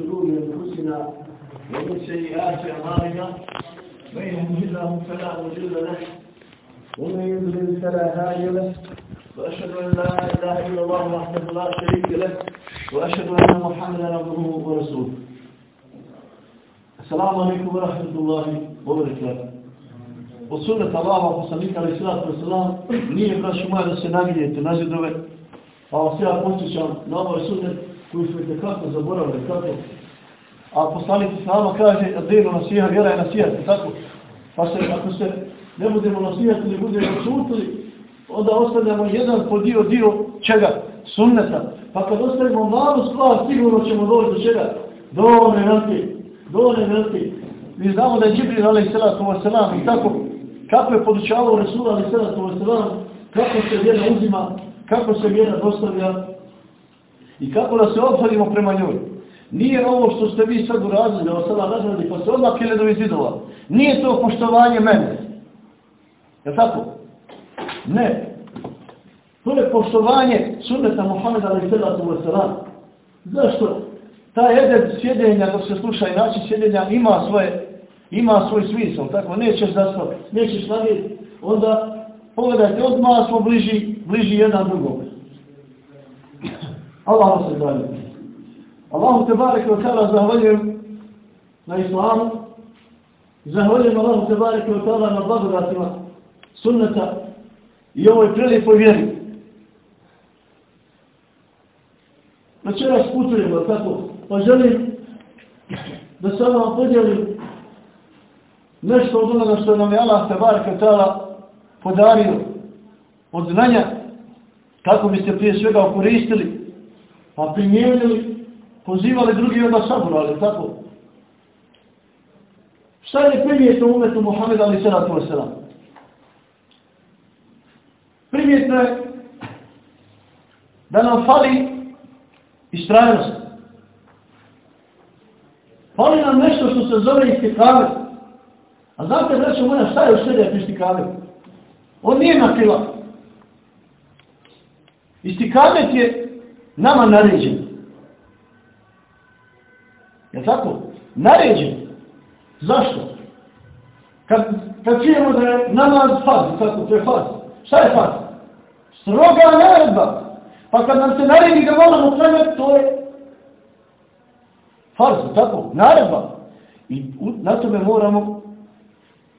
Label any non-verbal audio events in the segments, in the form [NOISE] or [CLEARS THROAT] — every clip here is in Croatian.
شرور أنفسنا ومن سيئات أعمالنا من يهده الله فلا مضل له ومن يضلل فلا هادي له. وأشهد أن لا إله إلا الله وحده لا شريك له وأشهد أن محمدا عبده ورسوله. السلام عليكم ورحمة الله وبركاته. od Allaha poslanika ali sallatu wasalam nije braću moja da se nagidjete na zidove, pa vas ja posjećam na ovaj sunnet koji su itekako zaboravili, kako? A poslanik sama kaže dinu nasiha, vjera je nasijati, tako? Pa se, ako se ne budemo nasijati ili budemo šutili, onda ostavljamo jedan po dio dio čega? Sunneta. Pa kad ostavimo malu stvar, sigurno ćemo doći do čega? Do one velike, do one velike. Mi znamo da je Džibril alaih sallatu wasalam i tako kako je podučavao Resul alaih sallatu wasalam, kako se vjera uzima, kako se vjera dostavlja i kako da se obhodimo prema njoj. Nije ovo što ste vi sad uradili, da vas sada razradi, pa se odmah kile zidova. Nije to poštovanje mene. Je tako? Ne. To je poštovanje sunneta Muhammeda sallatu wasalam. Zašto? taj edeb sjedenja dok se sluša i način sjedenja ima svoje ima svoj smisao, tako nećeš zaspati, nećeš slaviti, onda pogledajte, odmah smo bliži, bliži jedan drugom. Allah se dalje. Allahu te barek wa ta'ala zahvaljujem na islamu, zahvaljujem Allahu te barek wa ta'ala na blagodatima sunneta i ovoj prelijepoj vjeri. Večeras putujemo, tako, pa želim da se vam podijelim nešto od onoga što nam je Allah tebareke tala podario od znanja kako bi se prije svega koristili pa primijenili pozivali drugi onda saburali tako šta je primijetno umetu Muhammed ali salatu wasalam primjetno je da nam fali istrajnost fali nam nešto što se zove istikave A znate, braćo moja, šta je u istikamet? On nije na krila. Istikamet je nama naređen. Je tako? Naređen. Zašto? Kad, kad čujemo da je namaz faz, tako, to je faz. Šta je faz? Stroga naredba. Pa kad nam se naredi da moramo klanjati, to je faz, tako, naredba. I na tome moramo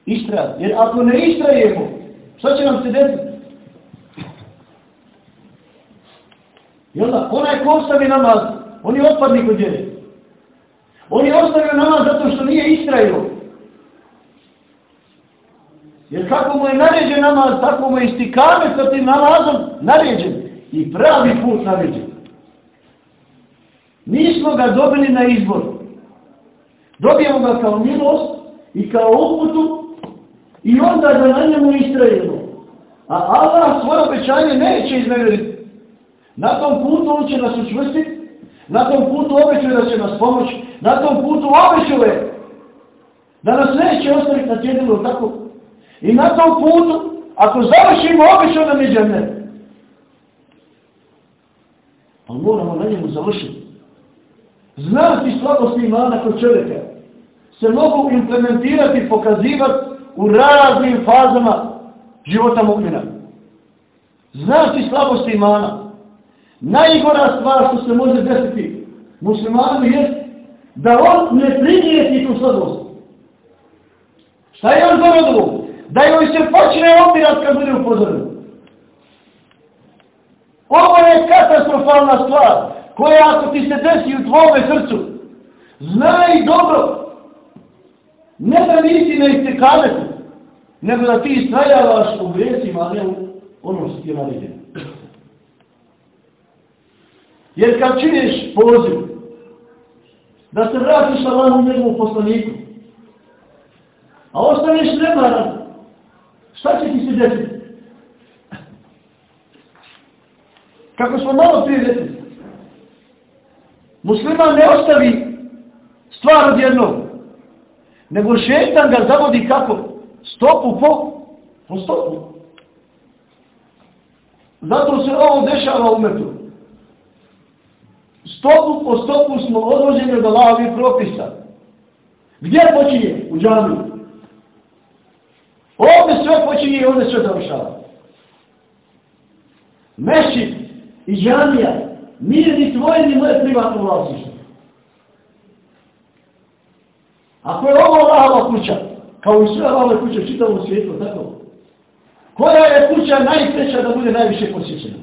istrajati. Jer ako ne istrajemo, šta će nam se desiti? I onda, onaj ko ostavi namaz, on je otpadnik od djene. On je ostavio namaz zato što nije istrajio. Jer kako mu je naređen namaz, tako mu je istikame sa tim namazom naređen. I pravi put naređen. Nismo ga dobili na izbor. Dobijemo ga kao milost i kao uputu I onda da na njemu istrajemo. A Allah svoje obećanje neće izmeriti. Na tom putu on će nas učvrstiti. Na tom putu obećuje da će nas pomoći. Na tom putu obećuje da nas neće ostaviti na tjedilu tako. I na tom putu, ako završimo obećao nam je džene. Ali moramo na njemu završiti. Znati slabosti imana kod čovjeka se mogu implementirati pokazivati u raznim fazama života mu'mina. Znači slabosti imana. Najgora stvar što se može desiti muslimanu je da on ne primijeti tu slabost. Šta je on zaradovo? Da joj se počne opirat kad bude upozoren. Ovo je katastrofalna stvar koja ako ti se desi u tvome srcu, znaj dobro Ne da nisi na istekametu, nego da ti istrajavaš u gresima, a ne ono što ti je naređeno. Jer kad činiš poziv, da se vratiš Allahom njegovu poslaniku, a ostaneš nemaran, šta će ti se desiti? Kako smo malo prije rekli, musliman ne ostavi stvar od jednog, nego šetan ga zavodi kako? Stopu po, po stopu. Zato se ovo dešava u metu. Stopu po stopu smo odvođeni od Allahovih propisa. Gdje počinje? U džamiju. Ovdje sve počinje i ovdje sve završava. Mešćid i džamija nije ni tvoje ni moje privatno vlasništvo. Ako je ovo Allahova kuća, kao i sve Allahove kuće u čitavom svijetu, tako? Koja je kuća najpreća da bude najviše posjećena?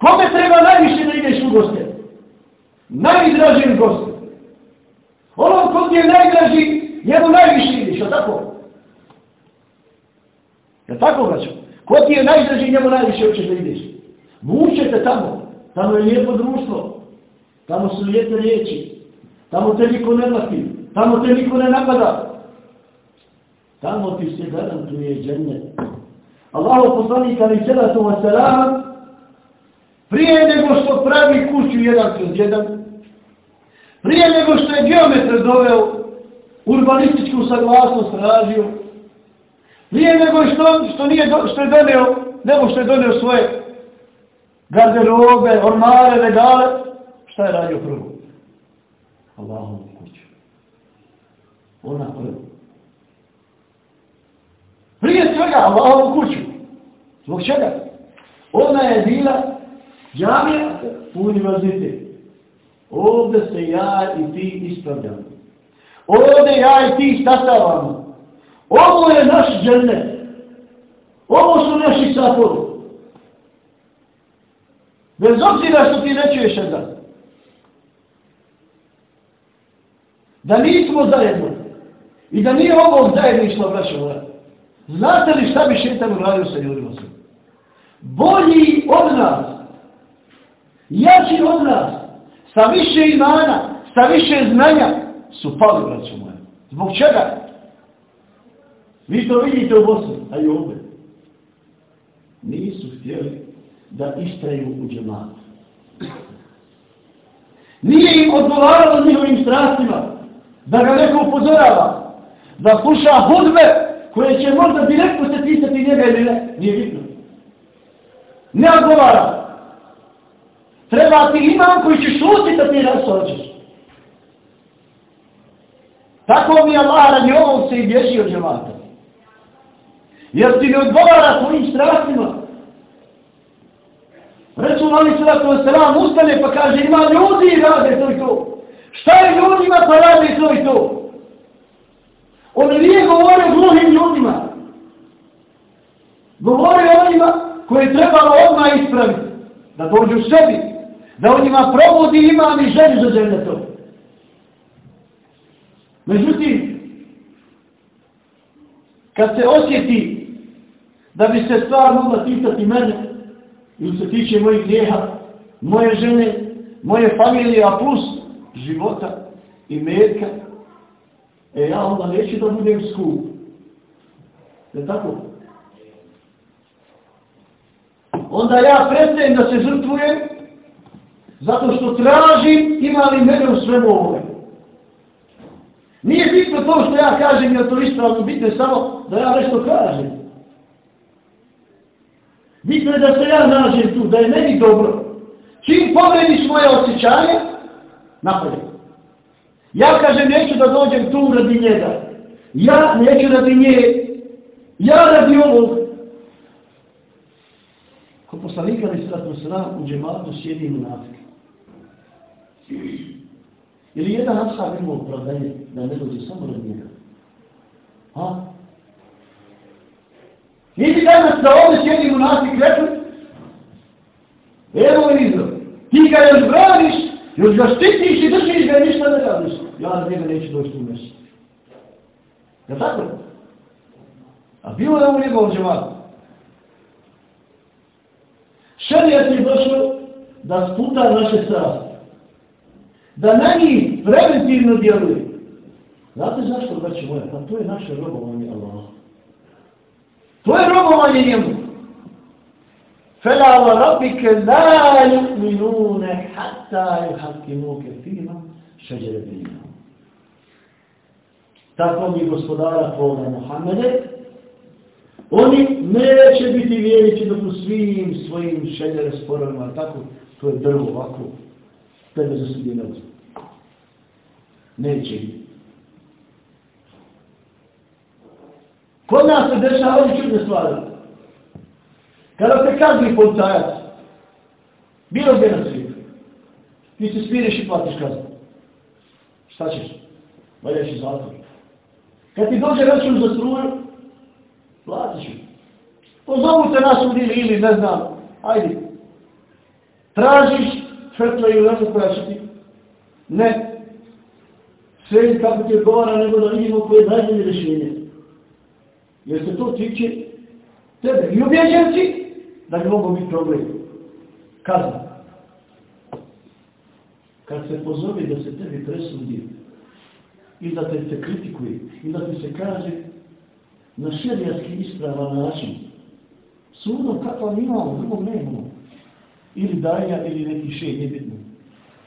Kome treba najviše da ideš u goste? Najdražim goste. Ono ko ti je najdraži, njemu najviše ideš, a tako? Je tako, braćo? Ko ti je najdraži, njemu najviše hoćeš da ideš? Vučete tamo. Tamo je lijepo društvo. Tamo su lijepe riječi. Tamo te niko ne lati. Tamo te niko ne napada. Tamo ti se garantuje džene. Allahu poslanik ali salatu wa salam prije nego što pravi kuću jedan kroz jedan, prije nego što je geometar doveo urbanističku saglasnost tražio, prije nego što, što, nije, što je donio, nego što je donio svoje garderobe, ormare, regale, šta je radio prvo? Allahom kuću. Ona prvo. Prije svega Allahom kuću. Zbog čega? Ona je bila džamija u univerzitet. Ovdje se ja i ti ispravljamo. Ovdje ja i ti stasavamo. Ovo je naš džene. Ovo su naši sapori. Bez obzira što ti ne čuješ jedan. Da nismo zajedno. I da nije ovo zajedništvo, braćo moja. Znate li šta bi šetan uradio sa ljudima? Bolji od nas. Jači od nas. Sa više imana. Sa više znanja. Su pali, braćo moja. Zbog čega? Vi to vidite u Bosni, a i ovdje. Nisu htjeli da istraju u džematu. Nije im odgovaralo njihovim strastima da ga neko upozorava, da sluša hudbe koje će možda direktno se pisati njega ili ne, nije bitno. Ne odgovara. Treba ti imam koji će šutiti da ti rasođeš. Tako mi je Allah radi ovom se i bježi od džemata. Jer ti ne odgovara tvojim strastima. Resul Ali Sallatu Selam ustane pa kaže ima ljudi i rade to i to. Šta je ljudima pa rade to i to? On nije govorio gluhim ljudima. Govorio onima koje trebalo odmah ispraviti. Da dođu sebi. Da on njima probudi imam i želju za to. Međutim, kad se osjeti da bi se stvar mogla pitati mene, ili se tiče mojih grijeha, moje žene, moje familije, a plus života i metka, e ja onda neću da budem skup. Je tako? Onda ja prestajem da se žrtvujem, zato što tražim ima li mene u svemu ovome. Nije bitno to što ja kažem, jer to ispravno bitno samo da ja nešto kažem. Bitno je da se ja nađem tu, da je meni dobro. Čim povrediš moje osjećanje, napravim. Ja kažem, neću da dođem tu radi njega. Ja neću radi nje. Ja radi ovog. Ko poslanika li sratu sram u džematu sjedi i munafik. Ili jedan ashab imao opravdanje da ne dođe samo radi njega. Ha? Niti danas da ovdje sjedi munafik rekli, evo izro, ti ga još braniš, još ga štitiš i držiš ga i ništa ne radiš. Ja na njega neću doći u mjesto. Je tako? A bilo je u njegovom džematu. Šarijet je došlo da sputa naše strasti. Da na njih preventivno djeluje. Znate zašto, braći moja? Pa to je naše robovanje Allah. To je robovanje njemu. Wa rabbike la yu'minune hatta yuhakimuke fima šeđere binima. Tako mi gospodara tvoga Muhammede, oni neće biti vjerići dok u svim svojim šeđere sporovima, tako to je drvo ovako, tebe za sudje ne Neće. Kod nas se dešavaju čudne stvari. Kada te kazni policajac, bilo gdje na svijetu, ti se smiriš i platiš kaznu. Šta ćeš? Valjaš i zatvor. Kad ti dođe račun za struju, platiš ju. Pozovu te na sud ili, ne znam, ajde. Tražiš svetla ili nešto koja će. Ne. Sve kako ti odgovara, nego da vidimo koje je najbolje rješenje. Jer se to tiče tebe. I ubjeđen da bi mogu biti problem. Kazna. Kad se pozove da se tebi presudi i da te se kritikuje i da ti se kaže na šerijatski ispravan način sudom kakva mi imamo, drugom ne imamo. Ili daja ili neki šej, nije bitno.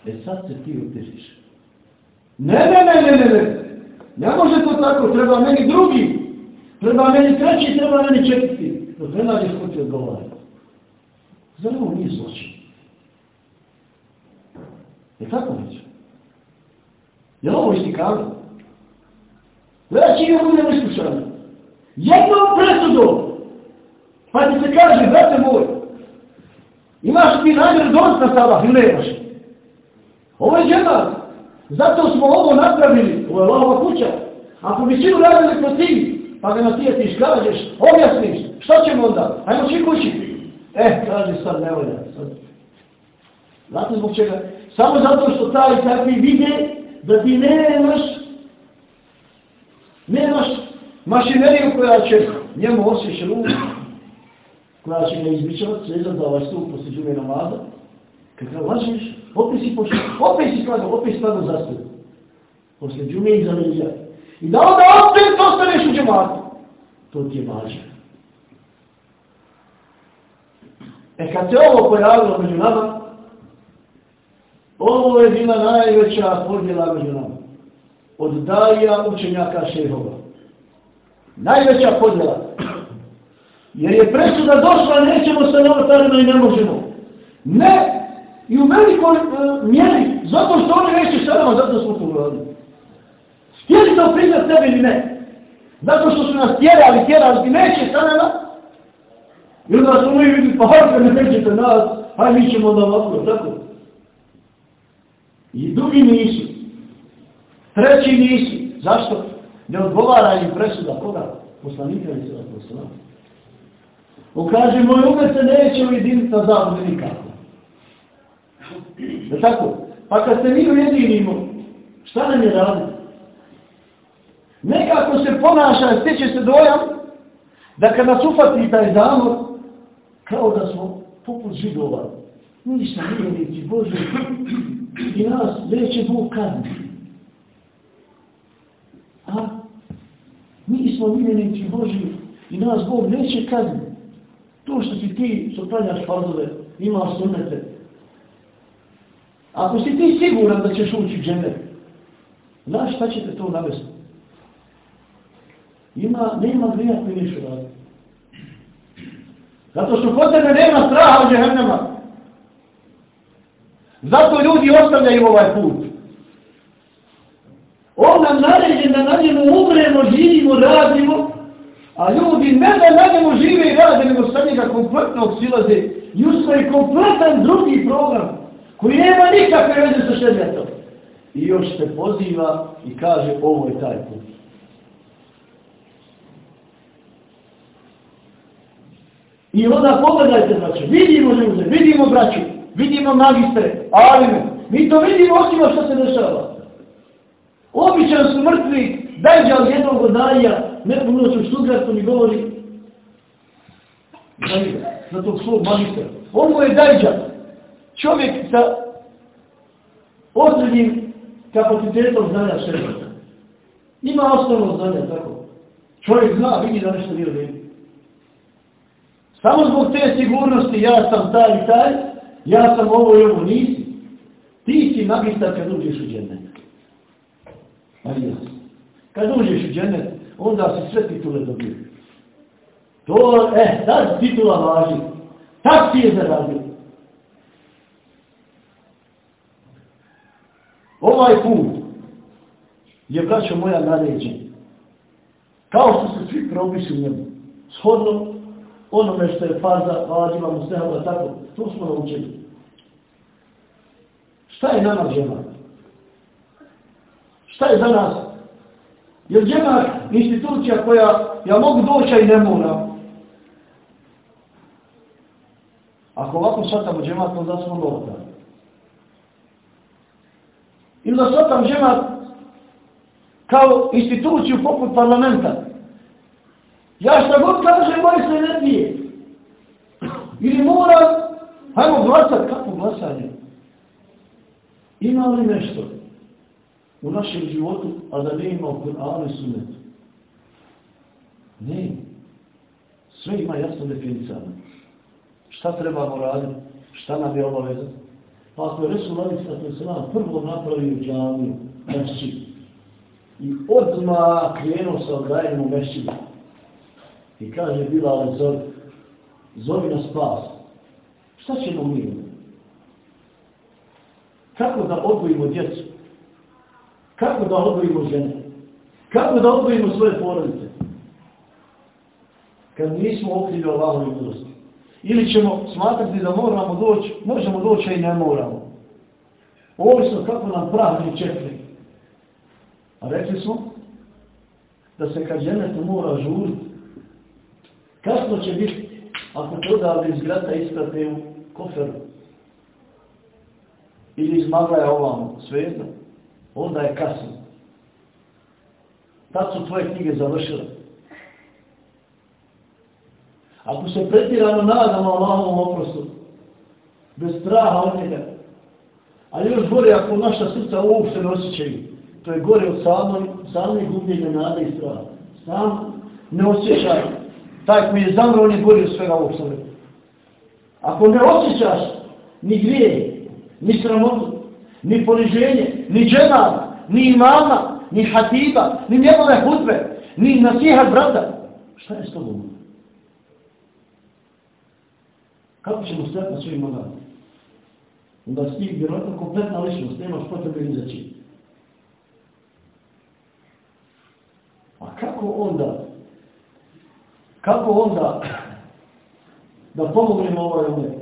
E sad se ti utežiš. Ne, ne, ne, ne, ne, ne. Ne može to tako, treba meni drugi. Treba meni treći, treba meni četvrti. To ne nađeš ko ti odgovara. Zar ovo nije zločin? Je tako već? Je li ovo istikavno? Gledaj čim je budemo iskušani. Jednom presudom. Pa ti se kaže, brate moj, imaš ti namjer doći na sabah ili nemaš? Ovo je džemat. Zato smo ovo napravili. Ovo je Allahova kuća. Ako bi svi uradili po ti, pa ga natijetiš, kažeš, objasniš, što ćemo onda? Ajmo svi kući. E, kaže sad, ne volja. Znate zbog čega? Samo zato što taj takvi vide da ti nemaš nemaš mašineriju koja će njemu osjeći ruku, koja će ga izbičavati, svezati za ovaj stup poslije džume namaza. Kad ga opet si pošli, opet si skladao, opet si skladao za stup. Poslije džume i za I da onda opet ostaneš u džematu. To ti je mađa. E kad se ovo pojavilo među nama, ovo je bila najveća podjela među nama. Od daja učenjaka šehova. Najveća podjela. Jer je presuda došla, nećemo sa novotarima i ne možemo. Ne! I u velikoj uh, mjeri, zato što oni neće sa nama, zato smo to uradili. Htjeli to priznat sebi ili ne? Zato što su nas tjerali, tjerali, i neće sa nama. I onda smo mi vidi, pa hajde ne nećete nas, hajde mi ćemo da ovako, tako. I drugi nisu. Treći nisu. Zašto? Ne odgovara im presuda koga? Poslanika ili sada poslana. On kaže, moj umet se neće ujediniti na zabude nikako. Je tako? Pa kad se mi ujedinimo, šta nam je raditi? Nekako se ponaša, stiče se dojam, da kad nas ufati taj zamor, kao da smo poput židova. Smo vjernici Bože i nas neće Bog kazniti. A? Mi smo vjernici Boži i nas Bog neće kazniti. To što si ti što planjaš fazove, imaš sunete. Ako si ti siguran da ćeš ući džene, znaš šta će te to navesti? Ima, nema grija koji raditi. Zato što kod tebe nema straha od džehennema. Zato ljudi ostavljaju ovaj put. On nam naređen da na njemu umremo, živimo, radimo, a ljudi ne da na njemu žive i rade, nego sa njega kompletno silaze i usvoji kompletan drugi program koji nema nikakve veze sa šedljatom. I još se poziva i kaže ovo je taj put. I onda pogledajte, braće, vidimo ljude, vidimo braće, vidimo magistre, alime, mi to vidimo osim što se dešava. Običan su mrtvi, dajđa od jednog odaja, ne puno su Stuttgartu mi govori, za tog svog magistra. On mu je dajđa, čovjek sa osrednjim kapacitetom znanja šebrata. Ima osnovno znanja, tako. Čovjek zna, vidi da nešto nije u Samo zbog te sigurnosti ja sam taj i taj, ja sam ovo i ovo nisi. Ti si magistar kad uđeš u džennet. Ali ja. Kad uđeš u džennet, onda si sve titule dobio. To, eh, ta titula važi. Tak ti je zaradio. Ovaj put je, braćo moja, naređen. Kao što se svi propisi u njemu. Shodno onome što je faza, vađiva, mustehaba, tako. To smo naučili. Šta je nama džemat? Šta je za nas? Jer džemat institucija koja ja mogu doći i ne moram. Ako ovako shvatamo džemat, onda smo novota. Ili da shvatam džemat kao instituciju poput parlamenta. Ja šta god kažem, moj se ne pije. Ili moram, hajmo glasat, kako glasanje? Ima li nešto u našem životu, a da ne ima u Kur'anu i? Ne. Sve ima jasno definicano. Šta trebamo raditi? Šta nam je obaveza? Pa ako je Resul Ali Sala prvo napravio džamiju, mešćid, i odmah krenuo sa odgajanjem u. I kaže bila ali zove, zovi na spas. Šta ćemo mi? Kako da odvojimo djecu? Kako da odvojimo žene? Kako da odvojimo svoje porodice? Kad nismo okrili Allahovi milosti. Ili ćemo smatrati da moramo doći, možemo doći i ne moramo. Ovisno kako nam pravni čekli. A rekli smo da se kad ženetu mora žuriti, kasno će biti ako to da iz grata isprate u koferu ili iz maglaja ovamo, svejedno, onda je kasno. Tad su tvoje knjige završile. Ako se pretirano nadamo Allahovom oprostu, bez straha od njega, ali još gore ako naša srca uopšte ne osjećaju, to je gore od samoj, samoj gubljenja nade i straha. Sam ne osjećaj. Taj koji je zamro, on je gore od svega ovog Ako ne osjećaš ni grije, ni sramotu, ni poniženje, ni džemal, ni imama, ni hatiba, ni njegove hudbe, ni nasihat brata, šta je s tobom? Kako ćemo stojati na svojim nogama? Onda si ti vjerojatno kompletna ličnost, nemaš potrebe ni za čin. A kako onda, kako onda [CLEARS THROAT] da pomognemo ovaj umet?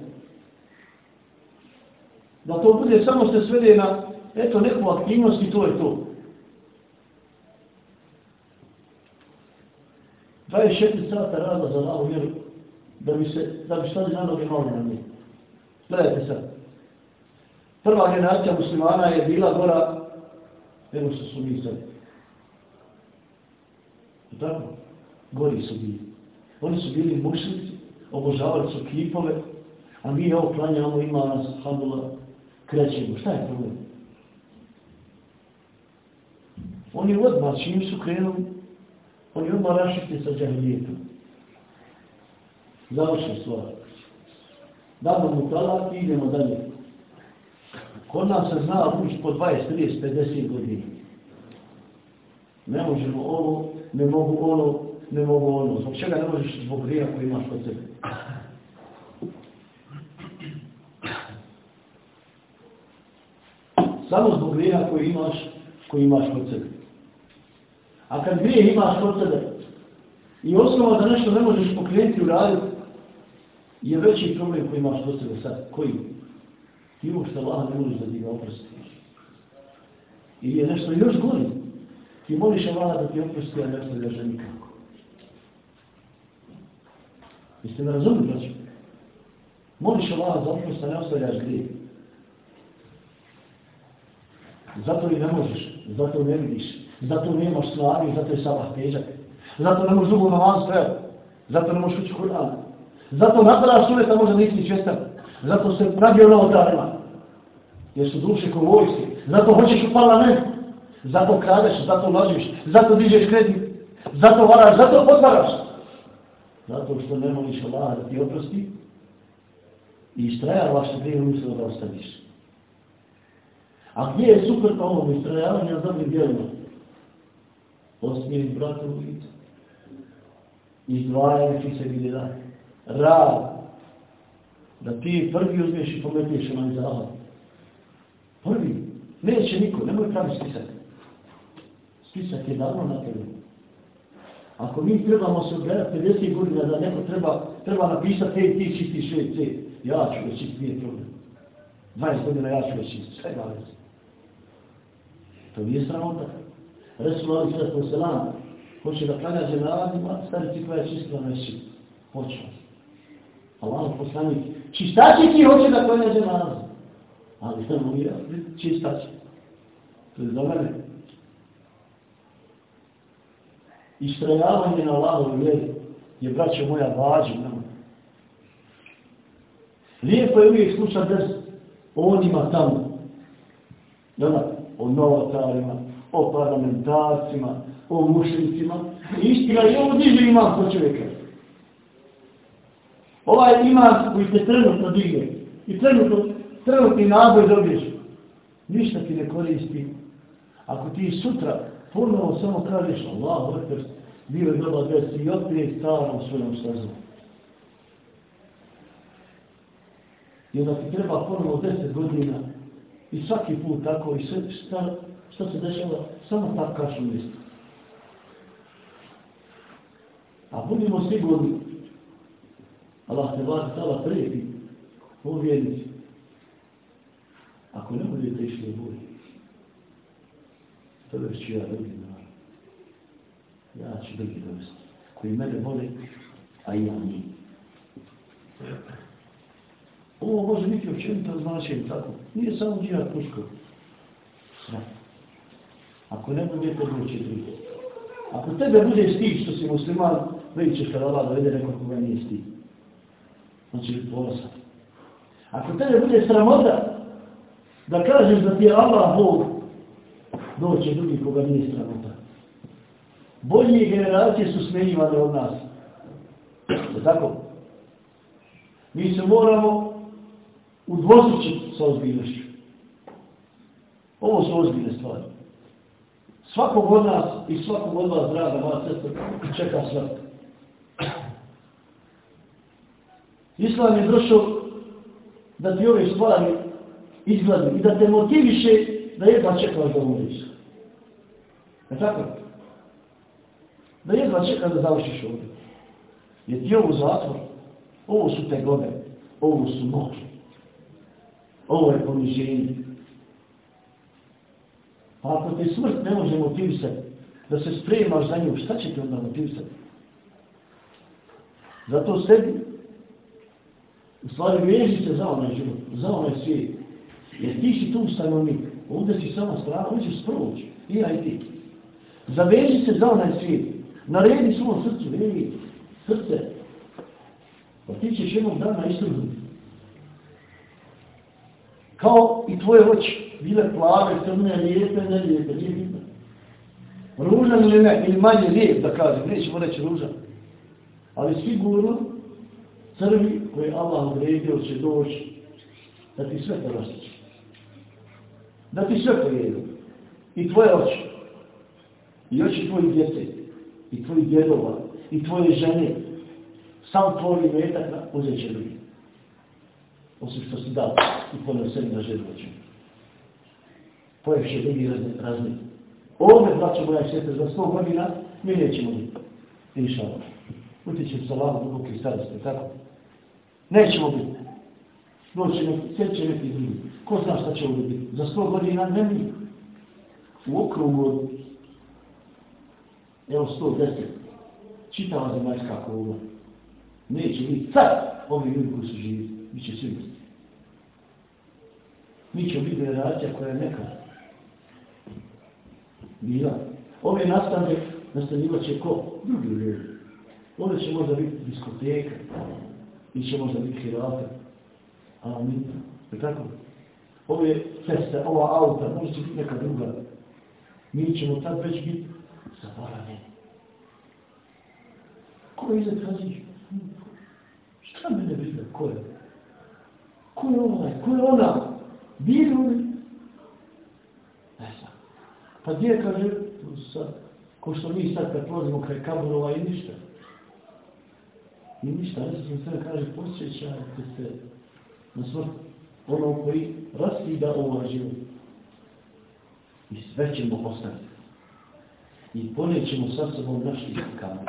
Da to bude samo se svede na eto neku aktivnost i to je to. 24 sata rada za lavu vjeru da bi se, da bi stali na noge malo na njih. Gledajte sad. Prva generacija muslimana je bila gora nego što su mi sad. Tako? Gori su bili. Oni su bili mušnici, obožavali su kipove, a mi ovo klanjamo, ima nas, hamdula, krećemo. Šta je problem? Oni odmah, čim su krenuli, oni odmah rašiti sa džahilijetom. Završi stvar. Damo mu talak i idemo dalje. Kod nas se zna ući po 20, 30, 50 godina. Ne možemo ovo, ne mogu ono, ne mogu ono. Zbog čega ne možeš zbog grija koji imaš kod sebe? Samo zbog grija koji imaš, koji imaš kod sebe. A kad grije imaš kod sebe i osnova da nešto ne možeš pokrenuti u radu, je veći problem koji imaš kod sebe sad. Koji? Ti što Allah ne možeš da ti ga oprosti. Ili je nešto još gori. Ti moliš Allah da ti oprosti, a ne ostavljaš nikako. Jeste me razumili, braću? Moliš Allah za oprost, a ne ostavljaš grije. Zato i ne možeš, zato ne vidiš, zato nemaš slavi, zato je sabah težak. Zato ne možeš dugo namaz stojati, zato ne možeš ući Kur'an. Zato napada suneta možda nisi čestan. Zato se radio na odarima. Jer su duše ko vojske. Zato hoćeš u parlament. Zato kradeš, zato lažiš, zato dižeš kredit. Zato varaš, zato potvaraš. Zato što ne moliš Allah da ti oprosti. I istrajavaš se prije umislo da ostaviš. A gdje je super to ovom istrajavanja za dobrim djelima? Osmijeh bratu u licu. Izdvajajući se gdje daje rad, da ti prvi uzmeš i pometneš na zahod. Prvi. Neće niko, nemoj pravi spisak. Spisak je davno na tebi. Ako mi trebamo se odgledati 50 godina da neko treba, treba napisati, ej ti čisti švec, ja ću ga čisti, nije problem. 20 godina ja ću ga čisti, sve ga vezi. To nije sramota. Resul Ali Sredstvo Selam, hoće da klanja ženazima, starici koja je čistila neći. Hoće. Allah poslanik, čistači ti hoće da klanja ženazima. Ali samo ja, čistači. To je za. Istrajavanje na Allahovu vjeri je, braćo moja, vađa Lijepo je uvijek slušati des o onima tamo. Dona, o novotarima, o parlamentarcima, o mušnicima. Istina je ovo diže imam po čovjeka. Ovaj imam koji se trenutno digne i trenutno, trenutni naboj dobiješ. Ništa ti ne koristi. Ako ti sutra ponovo samo kažeš Allah, vrter, bilo je doba desi i opet starom svojom stazom. I onda ti treba ponovo deset godina i svaki put tako i sve šta, šta se dešava, samo tak kašu mjesto. A budimo sigurni, Allah te vas tala prijeti, u vjernici. Ako ne budete išli u bolji, to već ću ja drugi narod. Ja ću drugi dovesti. Koji mene vole, a ja njih. Ovo može biti općenito značenje tako. Nije samo džihad puško. Sve. Ako ne budete drugi. Ako tebe bude stih što si musliman, vidit ćeš kada Allah dovede neko koga nije stih. Znači, ponosa. Ako tebe bude sramota, da kažeš da ti je Allah Bog, doće drugi koga nije sramota. Bolje generacije su smenjivane od nas. Je tako? Mi se moramo udvostručiti sa ozbiljnošću. Ovo su ozbiljne stvari. Svakog od nas i svakog od vas, draga moja sestra, čeka smrt. Islam je došao da ti ove stvari izgledi i da te motiviše da jedva čekaš da umriš. Je tako? Da jedva čekaš da završiš ovdje. Jer ti ovo zatvor, ovo su te gode, ovo su noći. Ovo je poniženje. Pa ako te smrt ne može motivisati, da se spremaš za nju, šta će te onda motivisati? Zato sebi, u stvari veži se za onaj život, za onaj svijet. Jer ti si tu stanovnik, ovdje si sama strana, ovdje ćeš proći, i ja i ti. Zaveži se za onaj svijet, naredi svom srcu, veri, srce, pa ti ćeš jednog dana istruditi. Kao i tvoje oči, bile plave, crne, lijepe, ne lijepe, nije bitno. Ružan ili ne, ili manje lijep, da kažem, nećemo reći ružan. Ali sigurno, crvi koje Allah odredio će doći, da ti sve to. Da ti sve pojedu. I tvoje oči. I oči tvojih djece. I tvojih djedova. I tvoje žene. Sam tvoj metak uzet će ljudi osim što si dao i ponio sebi na očinu. Pojevše drugi razni. Ovdje, braćo moja svete, za sto godina mi nećemo biti. Inša Allah. Utićem sa lavom duboke starosti, tako? Nećemo biti. Doće neki, sve će neki drugi. Ko zna šta će ovdje biti? Za sto godina ne mi. U okrugu od, evo, sto deset. Čitava zemaljska kugla. Neće biti sad ovi ljudi koji su živi. Biće svi biti. Mi ćemo biti generacija koja je neka. Bila. Ove nastane, nastanjivat će ko? Drugi ljudi. Ovdje će možda biti diskoteka. I će možda biti hirata. Amin. Je tako? Ove ceste, ova auta, možda će biti neka druga. Mi ćemo tad već biti zaboravljeni. Ko je iza tražiš? Šta mene briga? Ko je? Ko je onaj? Ko je ona? Gdje ljudi? Ne znam. Pa gdje kaže, sad, ko što mi sad kad prolazimo kraj kaburova i ništa. I ništa, znam sve kaže, posjećajte se na smrt ono koji raskida ovaj život. I sve ćemo ostati. I ponećemo sa sobom naš istikamo.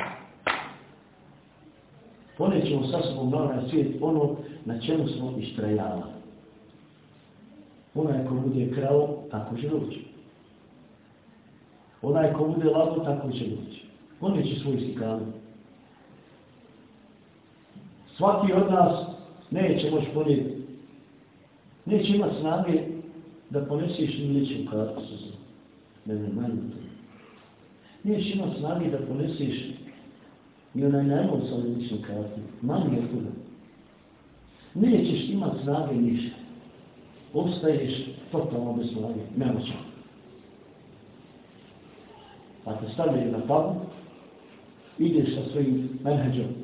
Ponećemo sa sobom na onaj svijet ono na čemu smo istrajavali. Onaj ko bude krao, tako će doći. Onaj ko bude lago, tako će doći. Poneće svoj istikamo. Svaki od nas neće moći ponijeti. Neće imati snage da ponesiš miliću kartu sa sobom. Ne, ne, ne, ne. Neće imati snage da ponesiš ni onaj najmol sa miliću kartu. Manje od toga. Nećeš imati snage ništa. Ostaješ totalno bez snage. Nemoćan. Pa te stavljaju na tabu, ideš sa svojim menheđom,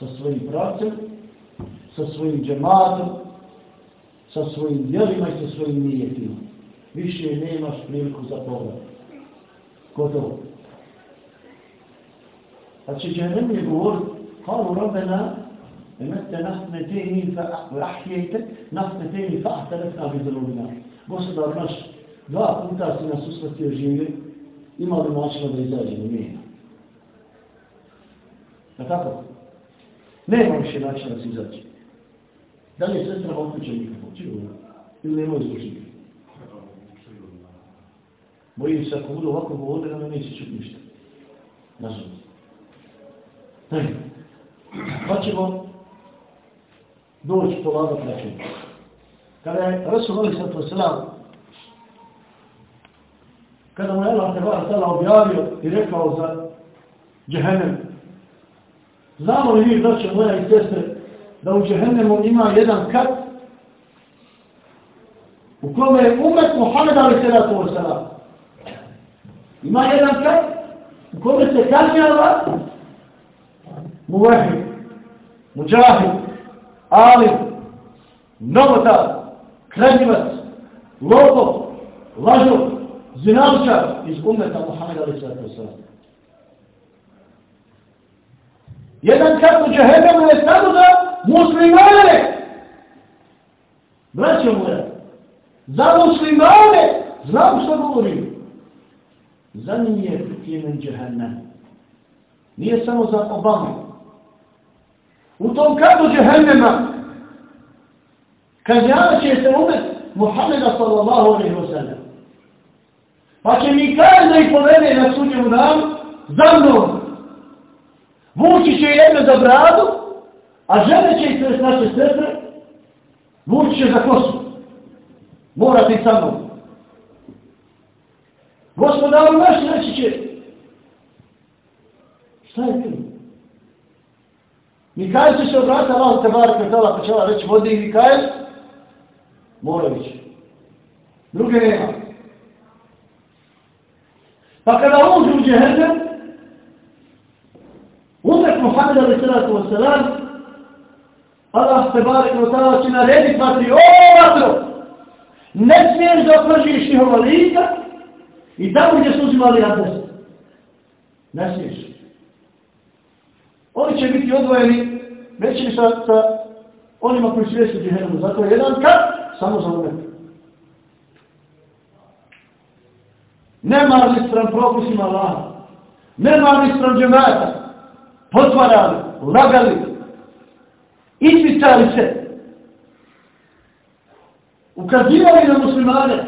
sa svojim pravcem, sa svojim džematom, sa svojim djelima i sa svojim nijetima. Više nemaš priliku za pogled. Gotovo. Pa će džahnem je govorit, kalu rabbena, emette naftne teni fa ahjejte, naftne teni fa ahtelefna bizalubina. Gospodar naš, dva puta si nas usvrtio živi, ima li načina da izađemo? Nije. Na tako? Nema više načina da se izađe. Da li je sestra otkuće mikrofon? Ona? Ili? Bojim se ako budu ovako govorili, da me neće čuti ništa. Nažalost. Pa ćemo doći polagati račun. Kada je Rasul Ali kada mu je Allah Tebara objavio i rekao za Džehennem, znamo li vi, braće moja i sestre, da u Džehennemu ima jedan kat u kome je umet Muhammed Ali Salatu Wasalam. Ima jedan kat u kome se kažnjava muvahid, muđahid, alim, novotar, krenjivac, lopov, lažov, zinaličar iz umeta Muhammed Ali Salatu Wasalam. Jedan kat u Džehennemu je samo da muslimane. Braćo moja, za muslimane, znam što govorim. Za njim je pripremljen džehennem. Nije samo za Obama. U tom kadu džehennema kažnjava će se umet Muhammeda sallallahu alaihi wa sallam. Pa će mi da ih povede na sudnjemu danu za mnom. Vući će jedno za bradu, A žene će i to naše sestre vući će za kosu. Morate i sa mnom. Gospodaru naši reći će šta je bilo? Mikael će se obratiti Allah te bar kretala Allah reći vodi Mikael mora ići. Druge nema. Pa kada uđu u džehennem umet Muhammed alaih sallatu wa sallam Allah se barek od tada će narediti vatri, o vatro! Ne smiješ da pržiš njihova lika i tamo gdje su uzimali adres. Ne smiješ. Oni će biti odvojeni, neće sa, sa onima koji su jesu džihenu. Zato je jedan kat, samo za umet. Nema li stran propusima Allaha. Nema li stran džemata. Potvarali, lagali, isticali se, ukazivali na muslimane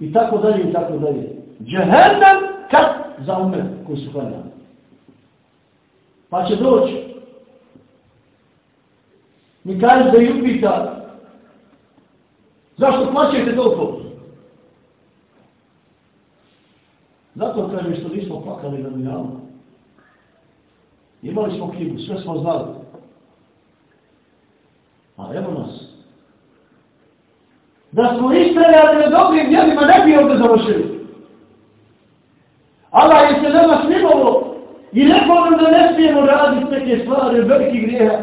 i tako dalje i tako dalje. Džehennem kad za ume koji su hvaljali. Pa će doći. Mi kaže da ih upita zašto plaćajte toliko? Zato kaže što nismo plakali na dunjalu. Imali smo knjigu, sve smo znali. A evo nas. Da smo istrajali na dobrim djelima, ne bi ovdje završili. Allah je se nama snimovo i rekao nam da ne smijemo raditi neke stvari, veliki grijeha.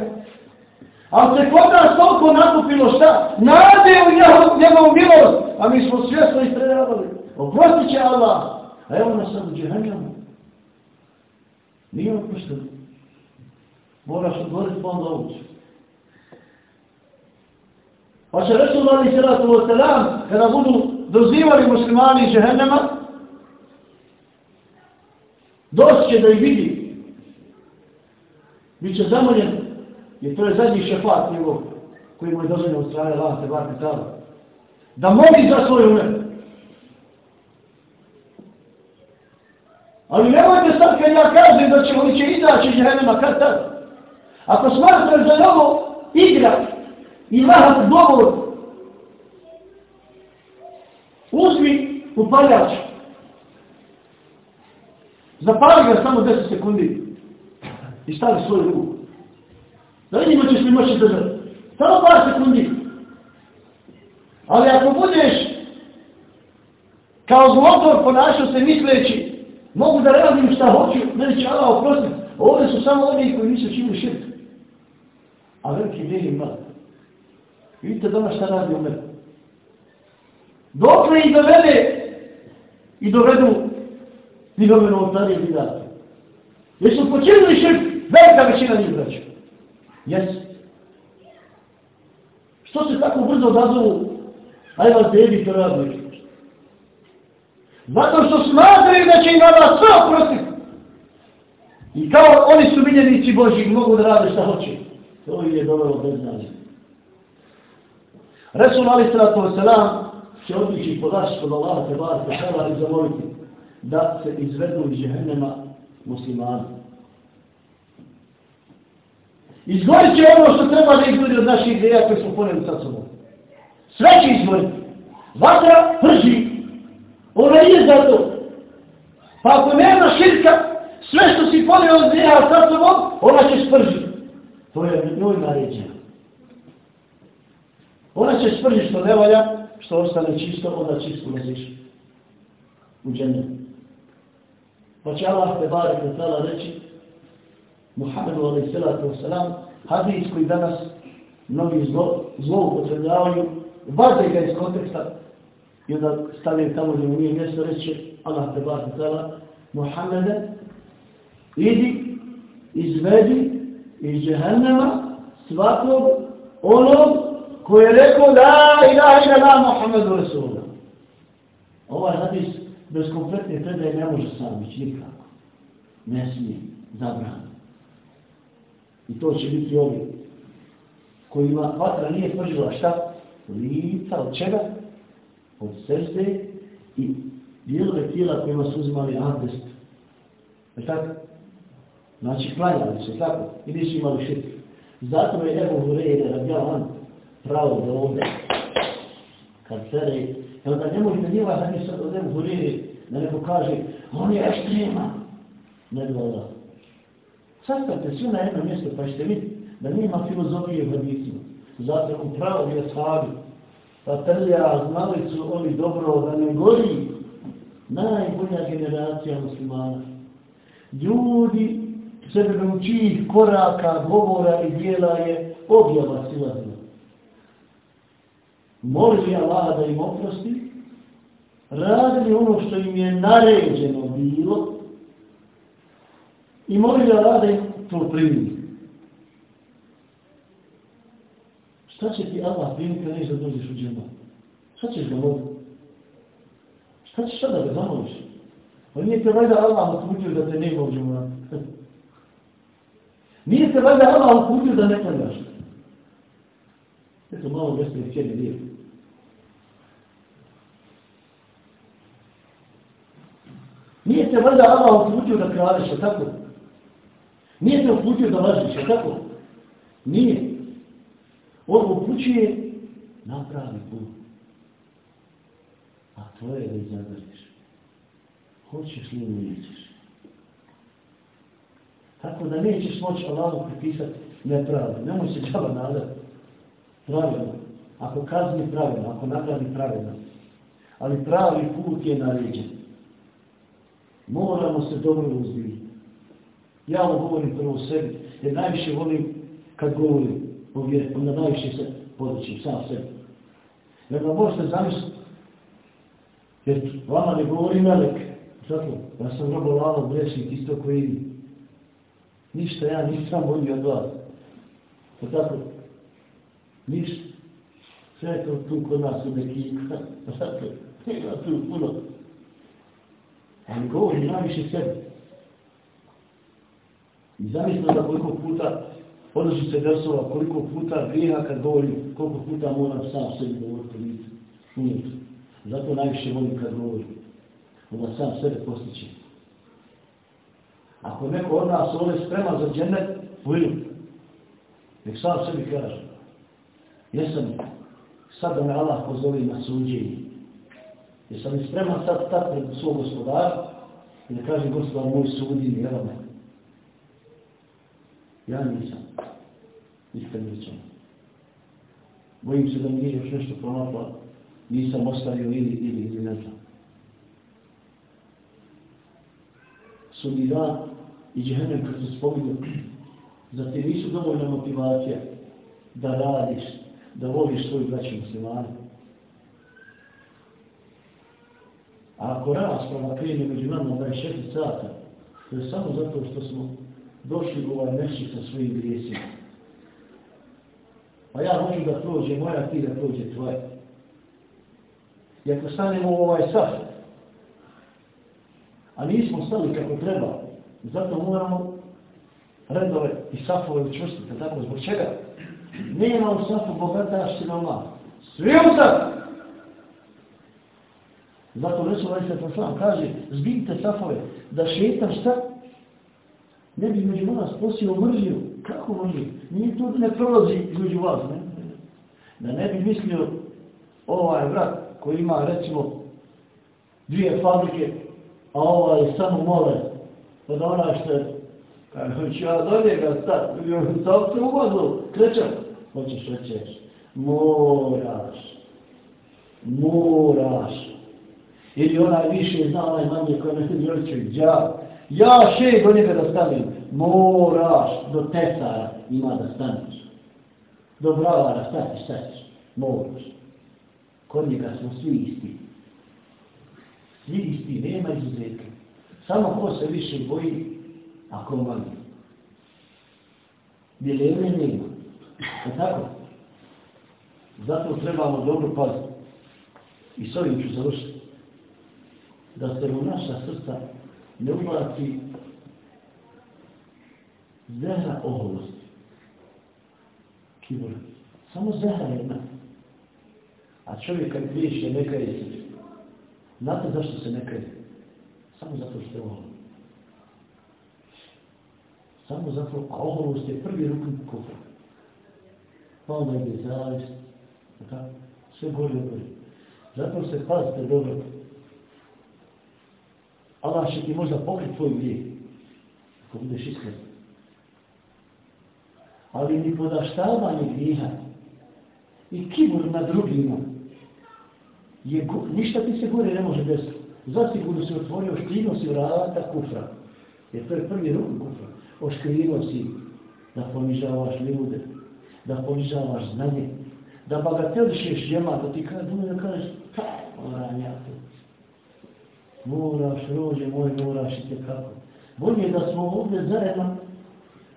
Ali se kod nas toliko nakupilo šta? Nade u njegovu milost, a mi smo svjesno istrajavali. Oprostit će Allah. A evo nas sad u džehenjamu. Nije oprošteno. Moraš odgovoriti pa onda ući. Pa će Resul Ali kada budu dozivali muslimani iz džehennema, doći će da ih vidi. Biće zamoljen, jer to je zadnji šefat njegov, koji mu je dozvoljeno od strane Allah, te bar. Da moli za svoj umet. Ali nemojte sad kad ja kažem da će oni će izaći iz džehennema, kad? Ako smatrate da je ovo igra i lahat govor, uzmi upaljač. Zapali ga samo 10 sekundi i stavi svoju ruku. Da vidimo ćeš li moći držati. Samo par sekundi. Ali ako budeš kao zlotor ponašao se misleći, mogu da radim šta hoću, ne će Allah oprostiti. Ovdje su samo oni koji nisu činili širk. A veliki gdje ima. Vidite danas šta radi u mene. Dokle i dovede i dovedu njihove novotarije vidate. Jer su počinili širk, velika većina njih braća. Jesu. Što se tako brzo odazovu? Aj vas debi to radi. Zato što smatraju da će im Allah sve oprostiti. I kao oni su miljenici Boži mogu da rade šta hoće. To je dovelo bez znanja. Resul Ali Sratu Veselam će otići podaš kod Allaha te bar hala i zamoliti da se izvedu iz džehennema muslimani. Izgorit će ono što treba da izgodi od naših ideja koje smo poneli sa sobom. Sve će izgoriti. Vatra prži. Ona je za to. Pa ako nema širka, sve što si ponio od ideja sa sobom, ona će spržiti. To je njoj naređeno. Ona će spržiti što ne valja, što ostane čisto, onda čisto leziš u džennu. Pa će Allah te barek na tala reći, Muhammedu alaih salatu wasalam, hadis koji danas mnogi zlo, zlo upotrebljavaju, vade ga iz konteksta i onda stavljaju tamo gdje mu nije mjesto reći, Allah te barek na tala, Muhammede, idi, izvedi iz džehennema svakog onog koji je rekao la ilaha ila la Muhammedu Rasulullah. Ovaj hadis bez kompletne predaje ne može sam ići nikako. Ne smije, zabrano. I to će biti ovi kojima vatra nije pržila šta? Lica od čega? Od srste i dijelove tijela kojima su uzimali abdest. Je tako? Znači, klanjali se, tako? I nisu imali širk. Zato je Ebu Hureyre, radijal on, pravo da ovdje, kad sere, i onda ne možete nije ovaj hadis od Ebu Hureyre, da neko kaže, on je ekstrema. Ne gleda. Sastavite sve na jedno mjesto, pa ćete vidjeti da nema filozofije u hadisima. Zato u pravo je sahabi, pa trlja, znali su oni dobro da ne gori najbolja generacija muslimana. Ljudi sebe čijih koraka, govora i dijela je objava silazna. Moli Allah da im oprosti, radili ono što im je naređeno bilo i moli Allah da im to primi. Šta će ti Allah primiti kada neće da dođeš u džema? Šta ćeš ga moliti? Šta ćeš sada da ga zamoliš? On nije te vajda Allah otmučio da te nema u džema. Nije se valjda Allah uputio da ne klanjaš. Eto malo mjesto je cijeli lijep. Nije se valjda Allah uputio da kradeš, je tako? Nije se uputio da lažiš, je tako? Nije. On upućuje na pravi put. A to je da izabereš. Hoćeš li ili nećeš. Tako da nećeš moći Allahu pripisati nepravdu. Nemoj se džaba nadati. Pravilno. Ako kazni pravilno, ako nagradi pravilno. Ali pravi put je naređen. Moramo se dobro uzbiti. Ja vam govorim prvo sebi, jer najviše volim kad govorim o vjeri, onda najviše se podičim sam sebi. Jer da možete zamisliti, jer vama ne govorim velik, zato, ja sam robo lavo grešnik, isto koji. Ništa ja nisam bolji od vas. Pa tako? Ništa. Sve je to tu kod nas u neki... [LAUGHS] Pa tako? Ima tu puno. Ali govori najviše sebi. I zamislite da koliko puta odnosi se desova, koliko puta grija kad govori, koliko puta moram sam sebi govoriti lice. Zato najviše volim kad govori. Onda sam sebe postići. Ako neko od nas ovdje sprema za džennet, vidim. Nek sam sebi kaže. Jesam sad da me Allah pozove na suđenje. Jesam li spreman sad stati pred svog gospodara i da kaže gospodar moj sudi mi, evo me. Ja nisam. Iskreno rečeno. Bojim se da mi nije još nešto promakla. Nisam ostavio ili, ili, ili ne znam. Sudi dan i džehennem kad se spominju, za ti nisu dovoljna motivacija da radiš, da voliš svoju braću muslimanu. A ako rasprava krene među nama 26 sata, to je samo zato što smo došli u ovaj mešćik sa svojim grijesima. Pa ja hoću da prođe moja, ti da prođe tvoja. I ako stanemo u ovaj saf, a nismo stali kako treba, zato moramo redove i safove učvrstiti, tako zbog čega? Nema u safu bogataš sinoma. Svi u safu! Zato Resul Ali se poslam kaže, zbite safove, da šetan šta? Ne bi među vas posio mržio. Kako mržio? Nije to ne prolazi među vas, ne? Da ne bi mislio ovaj brat koji ima recimo dvije fabrike, a ovaj samo mole, pa da ona što je, njega stati, sam se uvazio, krećem, hoćeš, hoćeš, moraš, moraš, Ili onaj više zna, onaj manje koji ne sedi reći, ja, ja še do njega da stavim, moraš do tesara ima da staniš. Do bravara stati, stati, moraš. Kod njega smo svi isti. Svi isti, nema izuzetka. Samo ko se više boji, ako manje. Dileme nema. E tako? Zato trebamo dobro paziti. I s ovim ću završiti da se u naša srca ne ubaci zehra oholosti. Kibor. Samo zehra jedna. A čovjek kad griješe neka je se. Znate zašto se neka je? Samo zato što je oholost. Samo zato, a oholost je prvi rukn kufra. Pa onda ide zavist. Sve gore gore. Zato se pazite dobro Allah će ti možda pokriti tvoj grijeh. Ako budeš iskren. Ali ni podaštavanje grijeha i kibur na drugima je ništa ti se gore ne može desiti. Zasigurno si otvorio škrino si vrata kufra. Jer to je prvi ruk kufra. Oškrino si da ponižavaš ljude, da ponižavaš znanje, da bagatelišeš džema, da ti kaže, da kažeš, pa, moram. Moraš, rođe moj, moraš i tekako. Bolje da smo ovdje zajedno,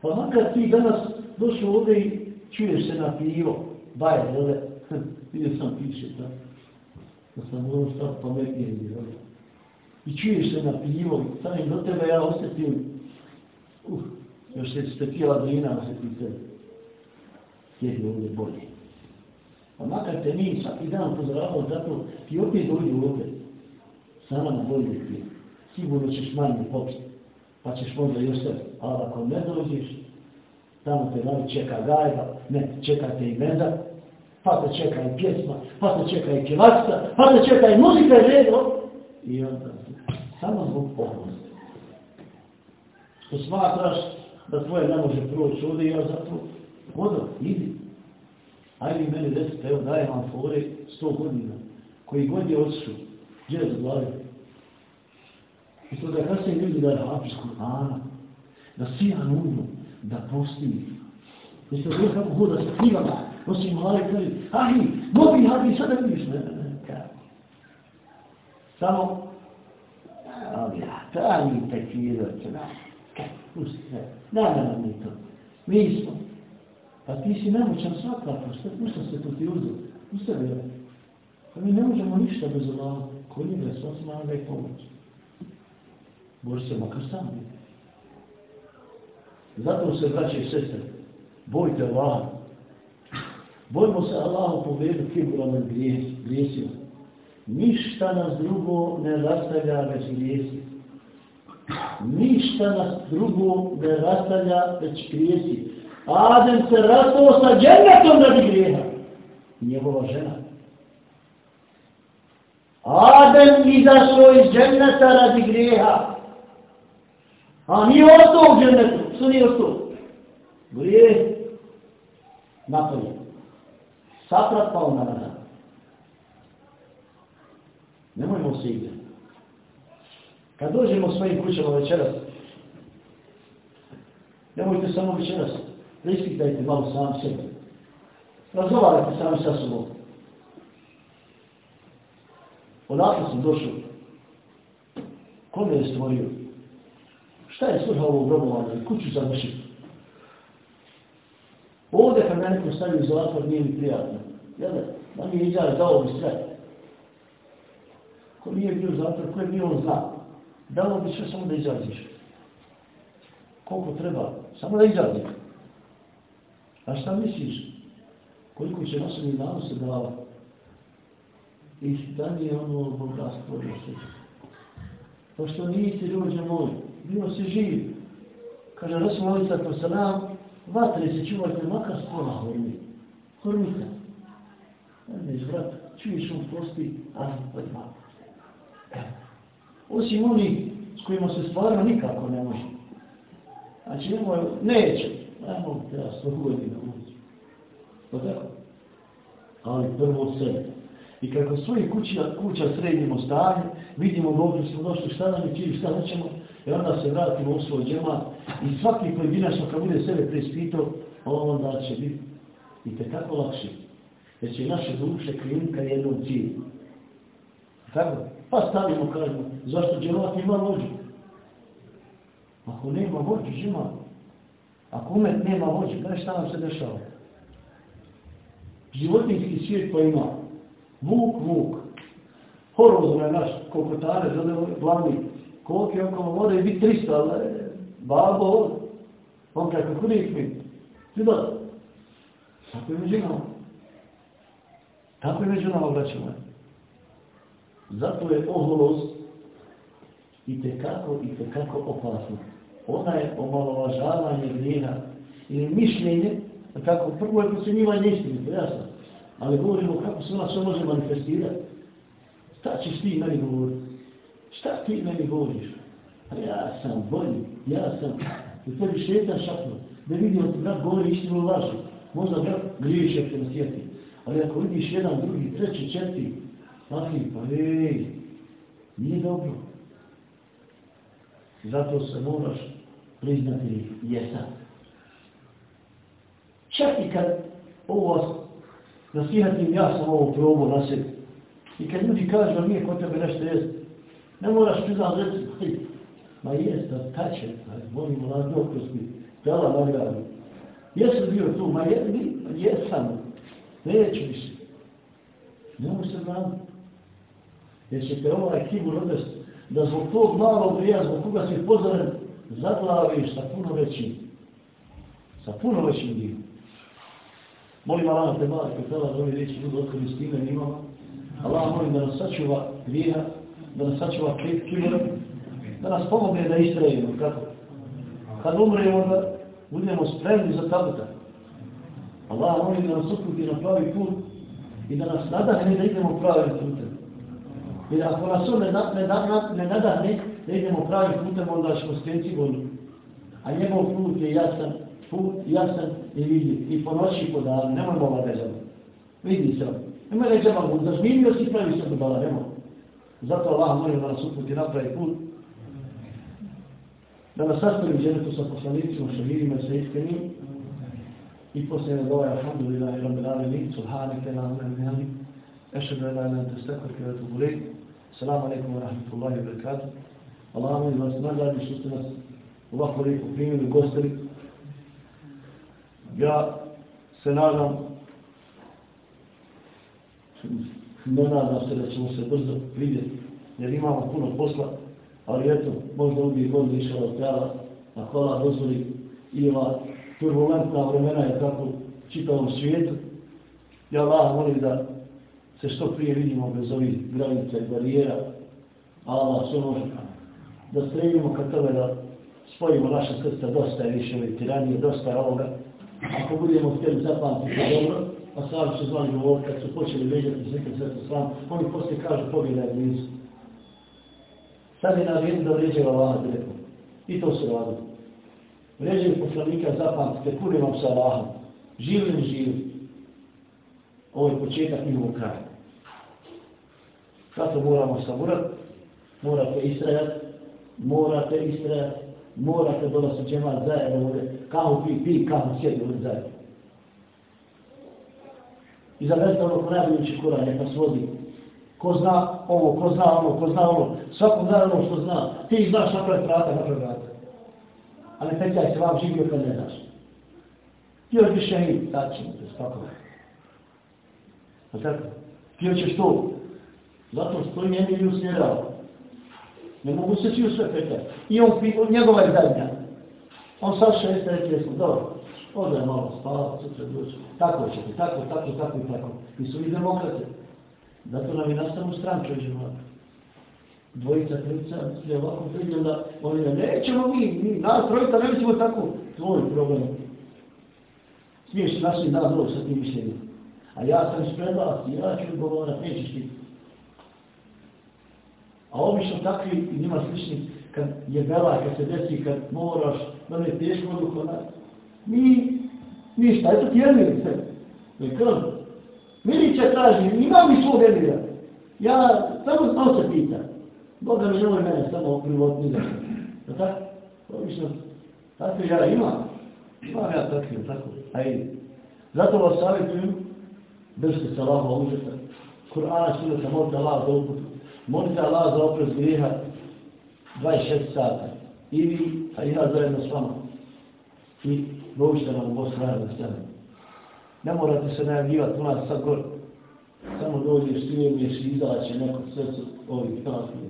pa makar ti danas došao ovdje i čuješ se na pivo, baje, jel? [LAUGHS] Vidio sam piše, da. Da sam ono stav pametnije, jel? I čuješ se na pivo, i stavim do tebe, ja osjetim, uh, još se stekila drina, osjetim se, sjedi ovdje bolje. Pa makar te mi svaki dan upozoravao, zato ti opet dođi ovdje sama na bolje ti. Sigurno ćeš manje popiti, pa ćeš možda i ostati. Ali ako ne dođeš, tamo te vali čeka gajba, ne, čeka te i meda, pa te čeka i pjesma, pa te čeka i kjevacka, pa te čeka i muzika i redo. I onda, samo zbog pohlosti. Što smatraš da tvoje ne može proći ovdje, ja zato, vodo, idi. Ajde meni desite, evo dajem vam fore sto godina, koji god je odšao, gdje je za glavi? I to da kasnije ljudi da je hafiz Kur'ana, da sija nudu, da posti. I to je kako hoda sa knjigama, nosi mladi kaže, ahi, mobi hafiz, sada vidiš, ne, ne, ne, kako. Samo, ja, ta mi tekvirate, da, kaj, pusti se, da, da, da, mi to. Mi smo. Pa ti si nemoćan svakako, šta, šta se to ti uzeo? U sebe, Pa mi ne možemo ništa bez Allaha. Ko njega sva snaga i pomoć. Može se makar sam biti. Zato se, braće i sestre, bojte Allaha. Bojmo se Allahu pogledu kibulama grijesima. Ništa nas drugo ne rastavlja već grijesi. Ništa nas drugo ne rastavlja već grijesi. Adem se rastao sa džennetom radi grijeha. Njegova žena. Adem izašao iz dženneta radi grijeha. A nije ostao u džennetu. Što nije ostao? Grijeh napolje. Saprat pao na. Nemojmo se igrati. Kad dođemo svojim kućama večeras, nemojte samo večeras, preispitajte malo sam sebe. Razgovarajte sami sa sobom. Odakle sam došao? Ko me je stvorio? Šta je svrha ovog grobovanja i kuću završiti? Ovdje kad me neko stavi u zatvor nije mi prijatno. Jel da? Da mi je izađe dao bi sve. Ko nije bio u zatvoru, ko je bio on zna. Dalo bi sve samo da izađeš. Koliko treba? Samo da izađeš. A šta misliš? Koliko će na sami danu se dava? I da je ono bogatstvo da se. To što nisi rođe moj, bilo si živ. Kaže Rasul ko se nam, vatre se čuvajte makar spola hormi. Hormite. Ne izvrat, čuješ on posti, a pa ima. Osim oni s kojima se stvarno nikako ne može. Znači, nemoj, neće. Ajmo, ja sto godina uđi. Pa tako? Ali prvo sebe. I kako svoji kuća, kuća sredimo stanje, vidimo dobro smo došli šta nam je čili, šta nećemo, i onda se vratimo u svoj džema i svaki pojedinačno kad bude sebe preispitao, onda će biti i tekako lakše. Jer će naše duše klinika jednom cilju. Tako? Pa stavimo, kažemo, zašto džemat ima vođu? Ako nema vođu, žima. Ako umet nema vođu, kada šta nam se dešava? Životinski svijet pa ima vuk, vuk. Horoz je naš, koliko tare, zade glavni, koliko je okolo vode, biti 300, ali babo, on kako kudik mi. Sviđa? Tako je među nama. Tako je među nama, braćo moje. Zato je oholost i tekako i tekako opasna. Ona je omalovažavanje grijeha ili mišljenje, kako prvo je posljednjivanje istine, jasno. Ali govorimo kako se ona sve može manifestirati. Šta ćeš ti meni govoriti? Šta ti meni govoriš? A ja sam bolji, ja sam. I tebi šetan šapno. Da vidim da brat govori istinu laži. Možda brat griješe se nasjeti. Ali ako vidiš jedan, drugi, treći, četiri, Ahi, pa ej, nije dobro. Zato se moraš priznati jesam. Čak i kad ovo vas nasihatim, ja sam ovo probao na sebi. I kad ljudi kažu da nije kod tebe nešto jest, ne moraš priznat reći, ma jest, da tače, molim vas doprosti, dala nagradu. Jesu bio tu, ma jesam, neću više. Ne možeš se znati. Jer će te ovaj kibur odvest da zbog tog malog grija, zbog koga si pozoren, zaglaviš sa puno većim. Sa puno većim grijem. Molim Allah te bala, kad tela da ovi reći budu otkoli s time. Allah molim da nas sačuva grija, da nas sačuva kibur, da nas pomogne da istrajimo. Kako? Kad umremo da budemo spremni za tabuta. Allah molim da nas uputi na pravi put i da nas nadahne da idemo pravi putem. Jer ako nas on ne, ne, ne nadahne da idemo pravim putem, onda ćemo skrenuti vodu. A njegov put je jasan, put jasan i vidljiv. I po noći i po danu, nemojmo ova vezama. Vidi se. Nemoj reći vam, si pravi se do bala, nemoj. Zato Allah molim da nas uputi napravi put. Da nas sastavim dženetu sa poslanicima, šahirima i sa iskrenim. I poslije dova, alhamdulillah, rabbil alamin, subhanike, la أشهد أن لا إله إلا أنت أستغفرك وأتوب إليك السلام عليكم ورحمة الله وبركاته اللهم إنا نسمع što ste nas ovako lijepo primili, gostili. Ja se nadam ne nadam se da ćemo se brzo vidjeti, jer imamo puno posla, ali eto, možda uvijek godin išao od tjela, a hvala dozvoli i ova turbulentna vremena je tako čitavom svijetu. Ja Allah molim da se što prije vidimo bez ovih granica i barijera, Allah sve može da stremimo ka tome da spojimo naše srce, dosta je više ove tiranije, dosta je ovoga. Ako budemo htjeli zapamtiti dobro, a sad su zvali govor, kad su počeli veđati zikr srce sam, oni poslije kažu pobjeda je blizu. Sad je na redu da Allah direktno. I to se radi. Vređaju poslanika, zapamtite, kurim vam sa Allahom. Živi ili živi. Ovo je početak njihovog kraja. Zato moramo saburat, morate istrajati, morate istrajati, morate dolaziti džemat zajedno ovdje, kao pi, pi, kao sjedi ovdje zajedno. I zavrste ono ko najboljići kuran, neka vodi. Ko zna ovo, ko zna ono, ko zna ono, svakom zna ono što zna. Ti znaš napraviti vrata, napraviti vrata. Ali pećaj se vam živio kad ne znaš. Ti hoćeš šehid, tad ćemo te spakovati. A tako? Ti hoćeš to. Zato što to njeni ljudi usmjerao. Ne mogu se čiju sve petati. I on, njegova je zadnja. On sad šest reći, jesmo, dobro. Malo spavati, sutra doći. Tako ćete, tako, tako, tako i tako. Mi su i demokrate. Zato nam i nastanu stranke u džematu. Dvojica, trojica, sve ovako priđem da oni ne, nećemo mi, mi, nas trojica, ne ćemo tako. Tvoj problem. Smiješ dan doći sa tim mišljenjem. A ja sam ispred ja ću govorat, nećeš ti. A obično takvi i njima slični, kad je bela, kad se desi, kad moraš, da ne teško odluku onaj. Mi, ništa, eto ti emir se. Ne krv. Milića traži, ima mi svog emira. Ja samo znao se pita. Boga mi nemoj mene samo privotni za. Da tako? Obično, tako ja imam. Imam ja takvim, tako. Ajde. Zato vas savjetujem, držite se Allahova užeta. Kur'ana suneta, molite Allah za uputu. Molite Allah za oprez grijeha 26 sata. I vi, a i ja zajedno s vama. I dođite nam u Bosnu scenu. Ne morate se najavljivati u nas sad gor. Samo dođeš, svijednješ i izaće neko srcu ovih hrvatskih.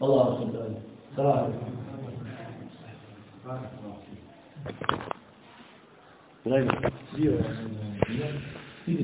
Allah vam se daje. Salam. Dragi, svi ovaj